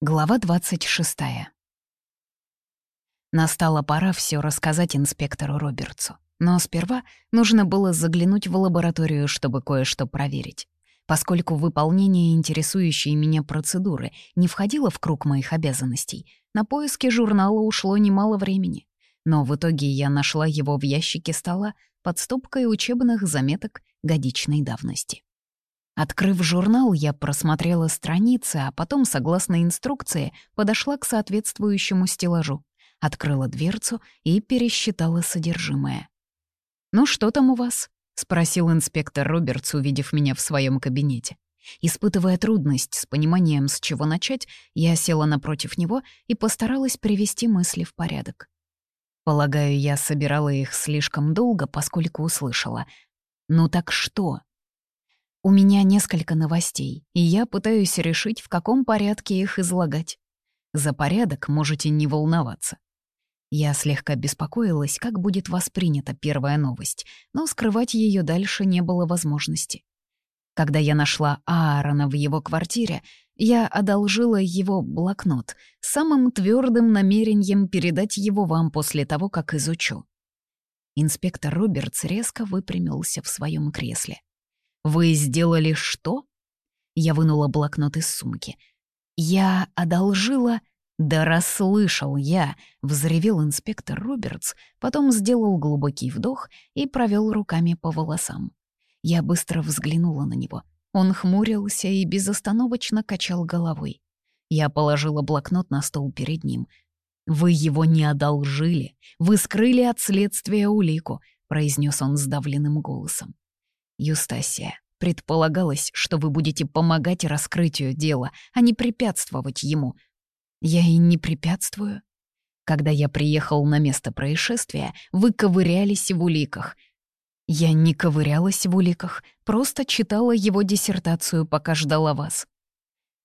Глава 26. Настала пора все рассказать инспектору Робертсу. Но сперва нужно было заглянуть в лабораторию, чтобы кое-что проверить. Поскольку выполнение интересующей меня процедуры не входило в круг моих обязанностей, на поиски журнала ушло немало времени. Но в итоге я нашла его в ящике стола под стопкой учебных заметок годичной давности. Открыв журнал, я просмотрела страницы, а потом, согласно инструкции, подошла к соответствующему стеллажу, открыла дверцу и пересчитала содержимое. «Ну что там у вас?» — спросил инспектор Робертс, увидев меня в своем кабинете. Испытывая трудность с пониманием, с чего начать, я села напротив него и постаралась привести мысли в порядок. Полагаю, я собирала их слишком долго, поскольку услышала. «Ну так что?» У меня несколько новостей, и я пытаюсь решить, в каком порядке их излагать. За порядок можете не волноваться. Я слегка беспокоилась, как будет воспринята первая новость, но скрывать ее дальше не было возможности. Когда я нашла Аарона в его квартире, я одолжила его блокнот с самым твердым намерением передать его вам после того, как изучу. Инспектор Робертс резко выпрямился в своем кресле. «Вы сделали что?» Я вынула блокнот из сумки. «Я одолжила...» «Да расслышал я!» — взревел инспектор Робертс, потом сделал глубокий вдох и провел руками по волосам. Я быстро взглянула на него. Он хмурился и безостановочно качал головой. Я положила блокнот на стол перед ним. «Вы его не одолжили. Вы скрыли от следствия улику», — произнес он сдавленным голосом. Юстасия, предполагалось, что вы будете помогать раскрытию дела, а не препятствовать ему. Я и не препятствую. Когда я приехал на место происшествия, вы ковырялись в уликах. Я не ковырялась в уликах, просто читала его диссертацию, пока ждала вас.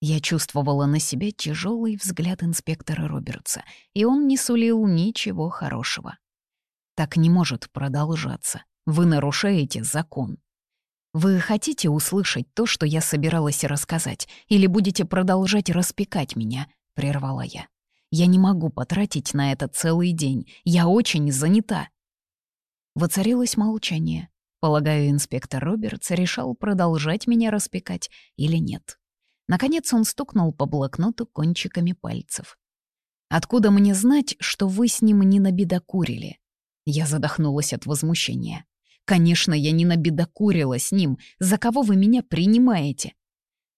Я чувствовала на себе тяжелый взгляд инспектора Робертса, и он не сулил ничего хорошего. Так не может продолжаться. Вы нарушаете закон. Вы хотите услышать то, что я собиралась рассказать, или будете продолжать распекать меня?» — прервала я. «Я не могу потратить на это целый день. Я очень занята». Воцарилось молчание. Полагаю, инспектор Робертс решал продолжать меня распекать или нет. Наконец он стукнул по блокноту кончиками пальцев. «Откуда мне знать, что вы с ним не набедокурили?» Я задохнулась от возмущения. Конечно, я не набедокурила с ним. За кого вы меня принимаете?»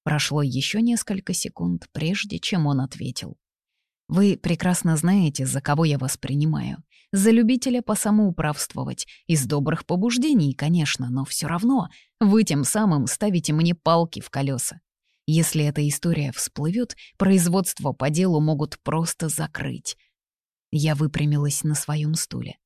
Прошло еще несколько секунд, прежде чем он ответил. «Вы прекрасно знаете, за кого я вас принимаю. За любителя посамоуправствовать. Из добрых побуждений, конечно, но все равно вы тем самым ставите мне палки в колеса. Если эта история всплывет, производство по делу могут просто закрыть». Я выпрямилась на своем стуле.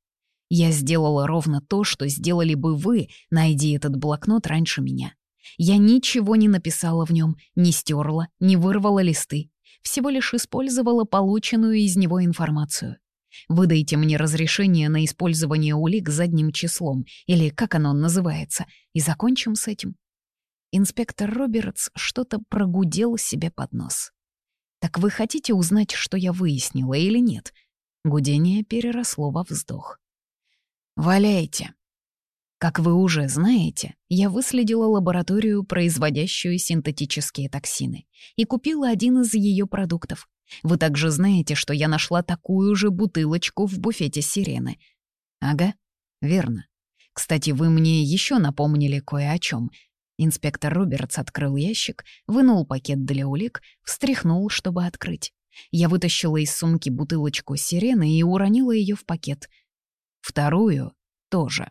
Я сделала ровно то, что сделали бы вы, найди этот блокнот раньше меня. Я ничего не написала в нем, не стерла, не вырвала листы. Всего лишь использовала полученную из него информацию. Выдайте мне разрешение на использование улик задним числом, или как оно называется, и закончим с этим. Инспектор Робертс что-то прогудел себе под нос. «Так вы хотите узнать, что я выяснила или нет?» Гудение переросло во вздох. «Валяйте». Как вы уже знаете, я выследила лабораторию, производящую синтетические токсины, и купила один из ее продуктов. Вы также знаете, что я нашла такую же бутылочку в буфете сирены. Ага, верно. Кстати, вы мне еще напомнили кое о чем. Инспектор Робертс открыл ящик, вынул пакет для улик, встряхнул, чтобы открыть. Я вытащила из сумки бутылочку сирены и уронила ее в пакет — Вторую тоже.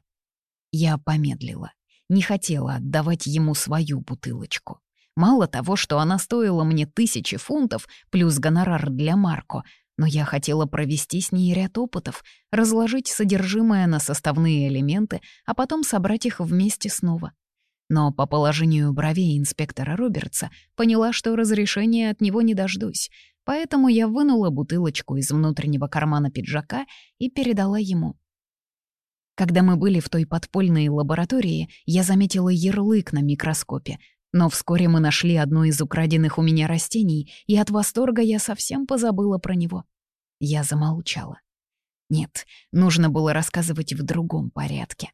Я помедлила. Не хотела отдавать ему свою бутылочку. Мало того, что она стоила мне тысячи фунтов плюс гонорар для Марко, но я хотела провести с ней ряд опытов, разложить содержимое на составные элементы, а потом собрать их вместе снова. Но по положению бровей инспектора Робертса поняла, что разрешения от него не дождусь, поэтому я вынула бутылочку из внутреннего кармана пиджака и передала ему. Когда мы были в той подпольной лаборатории, я заметила ярлык на микроскопе Но вскоре мы нашли одно из украденных у меня растений, и от восторга я совсем позабыла про него. Я замолчала. Нет, нужно было рассказывать в другом порядке.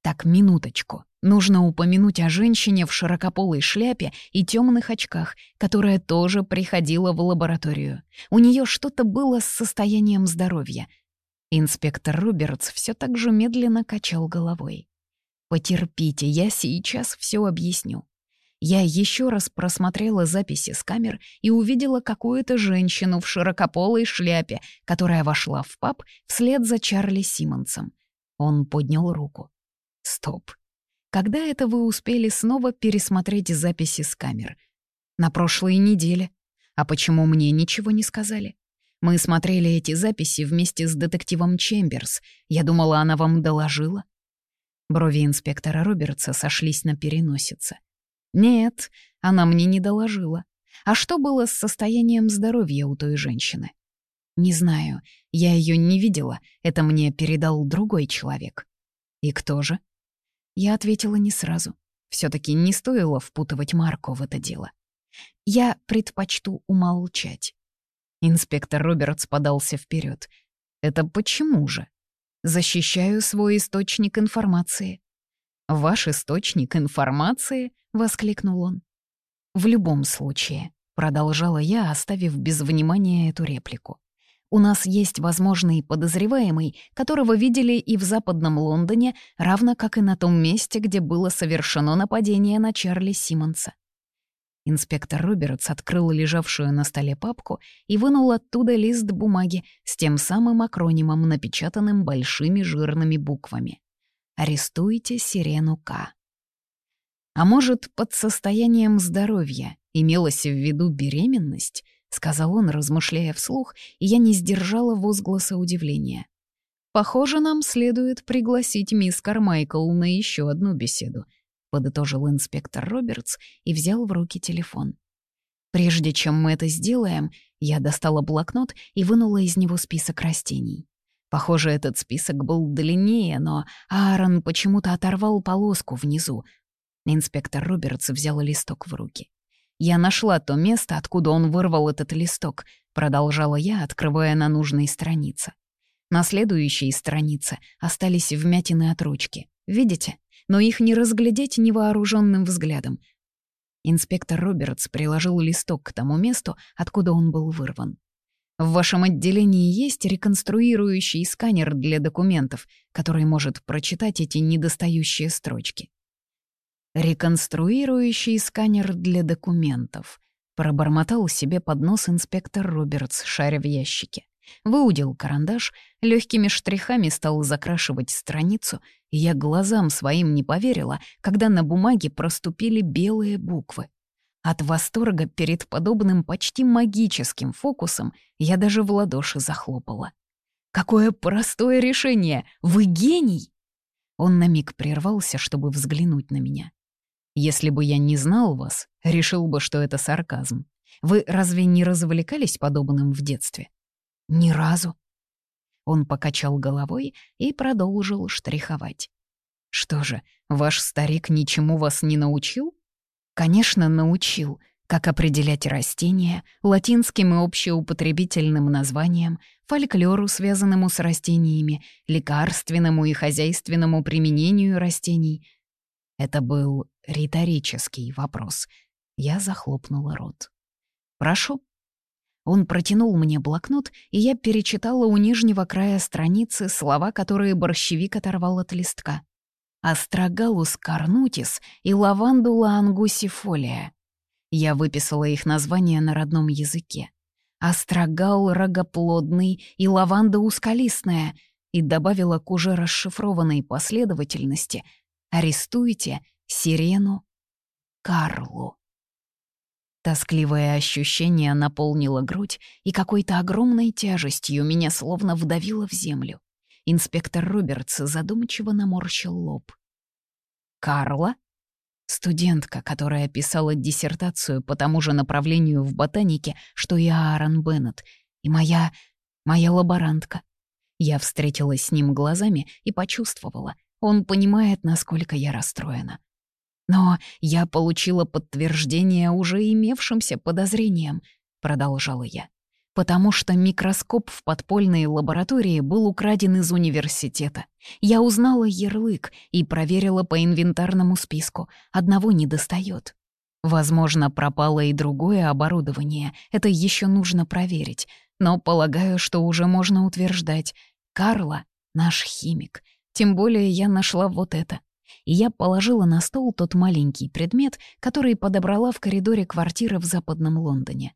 Так, минуточку. Нужно упомянуть о женщине в широкополой шляпе и темных очках, которая тоже приходила в лабораторию. У нее что-то было с состоянием здоровья. Инспектор Робертс все так же медленно качал головой. «Потерпите, я сейчас все объясню». Я еще раз просмотрела записи с камер и увидела какую-то женщину в широкополой шляпе, которая вошла в паб вслед за Чарли Симмонсом. Он поднял руку. «Стоп. Когда это вы успели снова пересмотреть записи с камер? На прошлой неделе. А почему мне ничего не сказали? Мы смотрели эти записи вместе с детективом Чемберс. Я думала, она вам доложила. Брови инспектора Робертса сошлись на переносице. Нет, она мне не доложила. А что было с состоянием здоровья у той женщины? Не знаю, я ее не видела, это мне передал другой человек. И кто же? Я ответила не сразу. все таки не стоило впутывать Марко в это дело. Я предпочту умолчать. Инспектор Робертс подался вперед. «Это почему же?» «Защищаю свой источник информации». «Ваш источник информации?» — воскликнул он. «В любом случае», — продолжала я, оставив без внимания эту реплику. У нас есть возможный подозреваемый, которого видели и в Западном Лондоне, равно как и на том месте, где было совершено нападение на Чарли Симмонса. Инспектор Робертс открыл лежавшую на столе папку и вынул оттуда лист бумаги с тем самым акронимом, напечатанным большими жирными буквами. «Арестуйте Сирену К». А может, под состоянием здоровья имелась в виду беременность —— сказал он, размышляя вслух, и я не сдержала возгласа удивления. «Похоже, нам следует пригласить мисс Кармайкл на еще одну беседу», — подытожил инспектор Робертс и взял в руки телефон. «Прежде чем мы это сделаем, я достала блокнот и вынула из него список растений. Похоже, этот список был длиннее, но Аарон почему-то оторвал полоску внизу. Инспектор Робертс взял листок в руки. Я нашла то место, откуда он вырвал этот листок, продолжала я, открывая на нужной странице. На следующей странице остались вмятины от ручки. Видите? Но их не разглядеть невооруженным взглядом. Инспектор Робертс приложил листок к тому месту, откуда он был вырван. В вашем отделении есть реконструирующий сканер для документов, который может прочитать эти недостающие строчки. «Реконструирующий сканер для документов», — пробормотал себе под нос инспектор Робертс, шаря в ящике. Выудил карандаш, легкими штрихами стал закрашивать страницу, я глазам своим не поверила, когда на бумаге проступили белые буквы. От восторга перед подобным почти магическим фокусом я даже в ладоши захлопала. «Какое простое решение! Вы гений!» Он на миг прервался, чтобы взглянуть на меня. Если бы я не знал вас, решил бы, что это сарказм. Вы разве не развлекались подобным в детстве? Ни разу. Он покачал головой и продолжил штриховать. Что же, ваш старик ничему вас не научил? Конечно, научил, как определять растения, латинским и общеупотребительным названиям, фольклору, связанному с растениями, лекарственному и хозяйственному применению растений — это был риторический вопрос. Я захлопнула рот. «Прошу». Он протянул мне блокнот, и я перечитала у нижнего края страницы слова, которые борщевик оторвал от листка. «Астрогалус карнутис» и «Лавандула ангусифолия». Я выписала их названия на родном языке. «Астрогал рогоплодный» и «Лаванда ускалистная» и добавила к уже расшифрованной последовательности — Арестуйте Сирену Карлу. Тоскливое ощущение наполнило грудь, и какой-то огромной тяжестью меня словно вдавило в землю. Инспектор Робертс задумчиво наморщил лоб. «Карла?» Студентка, которая писала диссертацию по тому же направлению в ботанике, что и Аарон Беннет, и моя... моя лаборантка. Я встретилась с ним глазами и почувствовала, он понимает, насколько я расстроена. Но я получила подтверждение уже имевшимся подозрением, продолжала я. Потому что микроскоп в подпольной лаборатории был украден из университета. Я узнала ярлык и проверила по инвентарному списку. Одного не достает. Возможно, пропало и другое оборудование. Это еще нужно проверить. Но полагаю, что уже можно утверждать. Карла — наш химик. Тем более я нашла вот это — и я положила на стол тот маленький предмет, который подобрала в коридоре квартиры в Западном Лондоне.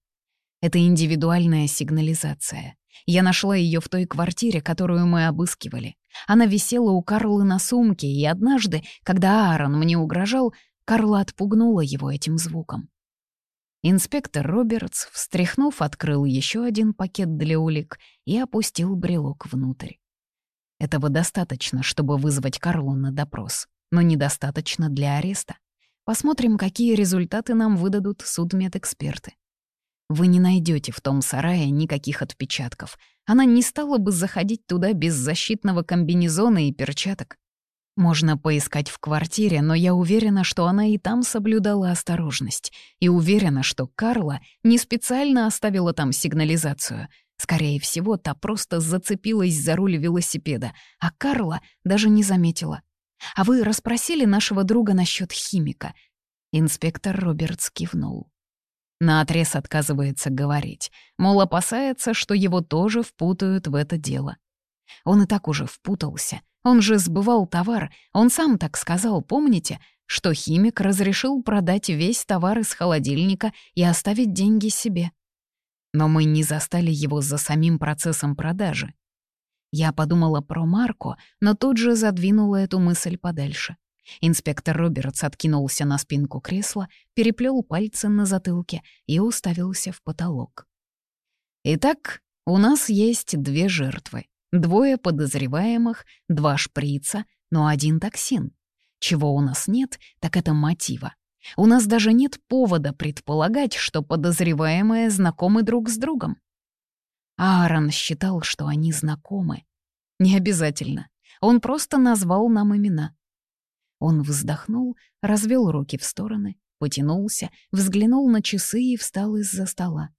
Это индивидуальная сигнализация. Я нашла ее в той квартире, которую мы обыскивали. Она висела у Карлы на сумке, и однажды, когда Аарон мне угрожал, Карла отпугнула его этим звуком. Инспектор Робертс, встряхнув, открыл еще один пакет для улик и опустил брелок внутрь. Этого достаточно, чтобы вызвать Карлу на допрос но недостаточно для ареста. Посмотрим, какие результаты нам выдадут судмедэксперты. Вы не найдете в том сарае никаких отпечатков. Она не стала бы заходить туда без защитного комбинезона и перчаток. Можно поискать в квартире, но я уверена, что она и там соблюдала осторожность. И уверена, что Карла не специально оставила там сигнализацию. Скорее всего, та просто зацепилась за руль велосипеда, а Карла даже не заметила. А вы расспросили нашего друга насчет химика?» Инспектор Робертс кивнул. Наотрез отказывается говорить, мол, опасается, что его тоже впутают в это дело. Он и так уже впутался. Он же сбывал товар. Он сам так сказал, помните, что химик разрешил продать весь товар из холодильника и оставить деньги себе. Но мы не застали его за самим процессом продажи. Я подумала про Марко, но тут же задвинула эту мысль подальше. Инспектор Робертс откинулся на спинку кресла, переплел пальцы на затылке и уставился в потолок. «Итак, у нас есть две жертвы. Двое подозреваемых, два шприца, но один токсин. Чего у нас нет, так это мотива. У нас даже нет повода предполагать, что подозреваемые знакомы друг с другом. Аарон считал, что они знакомы. Не обязательно. Он просто назвал нам имена. Он вздохнул, развел руки в стороны, потянулся, взглянул на часы и встал из-за стола.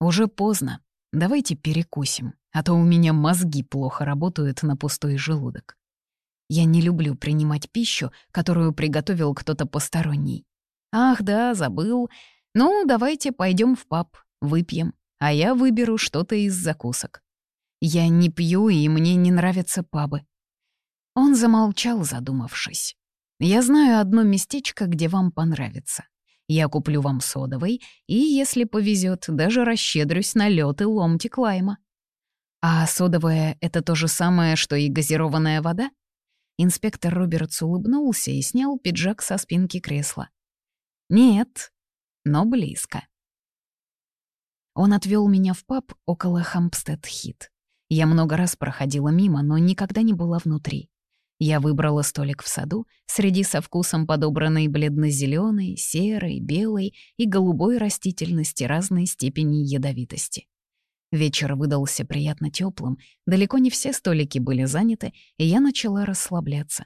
«Уже поздно. Давайте перекусим, а то у меня мозги плохо работают на пустой желудок. Я не люблю принимать пищу, которую приготовил кто-то посторонний. Ах, да, забыл. Ну, давайте пойдем в паб, выпьем а я выберу что-то из закусок. Я не пью, и мне не нравятся пабы». Он замолчал, задумавшись. «Я знаю одно местечко, где вам понравится. Я куплю вам содовой, и, если повезет, даже расщедрюсь на лед и ломтик лайма». «А содовая — это то же самое, что и газированная вода?» Инспектор Робертс улыбнулся и снял пиджак со спинки кресла. «Нет, но близко». Он отвел меня в паб около Хампстед-Хит. Я много раз проходила мимо, но никогда не была внутри. Я выбрала столик в саду среди со вкусом подобранной бледно-зеленой, серой, белой и голубой растительности разной степени ядовитости. Вечер выдался приятно теплым, далеко не все столики были заняты, и я начала расслабляться.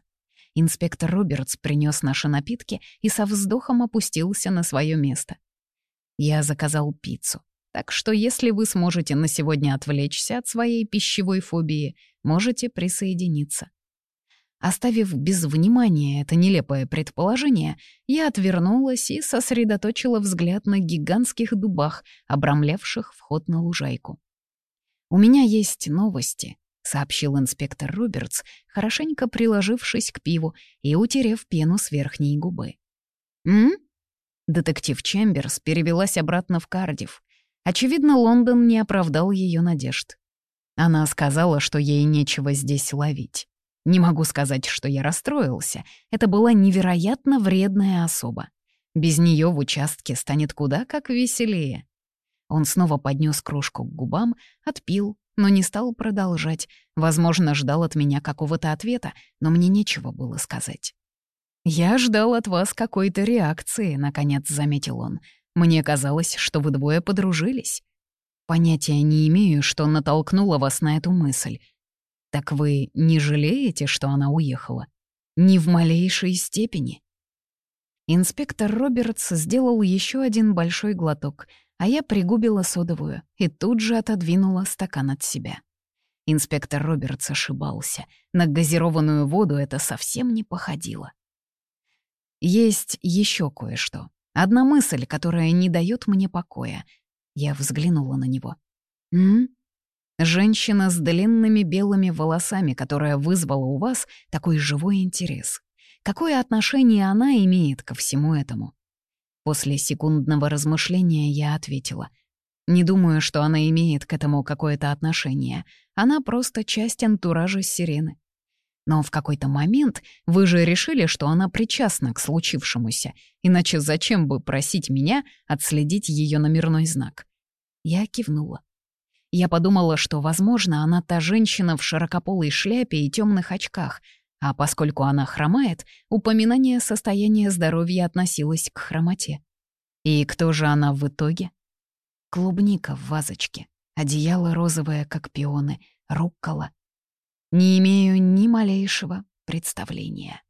Инспектор Робертс принес наши напитки и со вздохом опустился на свое место. Я заказал пиццу. Так что если вы сможете на сегодня отвлечься от своей пищевой фобии, можете присоединиться. Оставив без внимания это нелепое предположение, я отвернулась и сосредоточила взгляд на гигантских дубах, обрамлявших вход на лужайку. «У меня есть новости», — сообщил инспектор Робертс, хорошенько приложившись к пиву и утерев пену с верхней губы. «М?», Детектив Чемберс перевелась обратно в Кардив. Очевидно, Лондон не оправдал ее надежд. Она сказала, что ей нечего здесь ловить. Не могу сказать, что я расстроился. Это была невероятно вредная особа. Без нее в участке станет куда как веселее. Он снова поднес кружку к губам, отпил, но не стал продолжать. Возможно, ждал от меня какого-то ответа, но мне нечего было сказать. «Я ждал от вас какой-то реакции», — наконец заметил он. Мне казалось, что вы двое подружились. Понятия не имею, что натолкнуло вас на эту мысль. Так вы не жалеете, что она уехала? Ни в малейшей степени. Инспектор Робертс сделал еще один большой глоток, а я пригубила содовую и тут же отодвинула стакан от себя. Инспектор Робертс ошибался. На газированную воду это совсем не походило. Есть еще кое-что. Одна мысль, которая не дает мне покоя. Я взглянула на него. «М? Женщина с длинными белыми волосами, которая вызвала у вас такой живой интерес. Какое отношение она имеет ко всему этому?» После секундного размышления я ответила. «Не думаю, что она имеет к этому какое-то отношение. Она просто часть антуража сирены. Но в какой-то момент вы же решили, что она причастна к случившемуся, иначе зачем бы просить меня отследить ее номерной знак? Я кивнула. Я подумала, что, возможно, она та женщина в широкополой шляпе и темных очках, а поскольку она хромает, упоминание состояния здоровья относилось к хромоте. И кто же она в итоге? Клубника в вазочке, одеяло розовое, как пионы, руккола — не имею ни малейшего представления.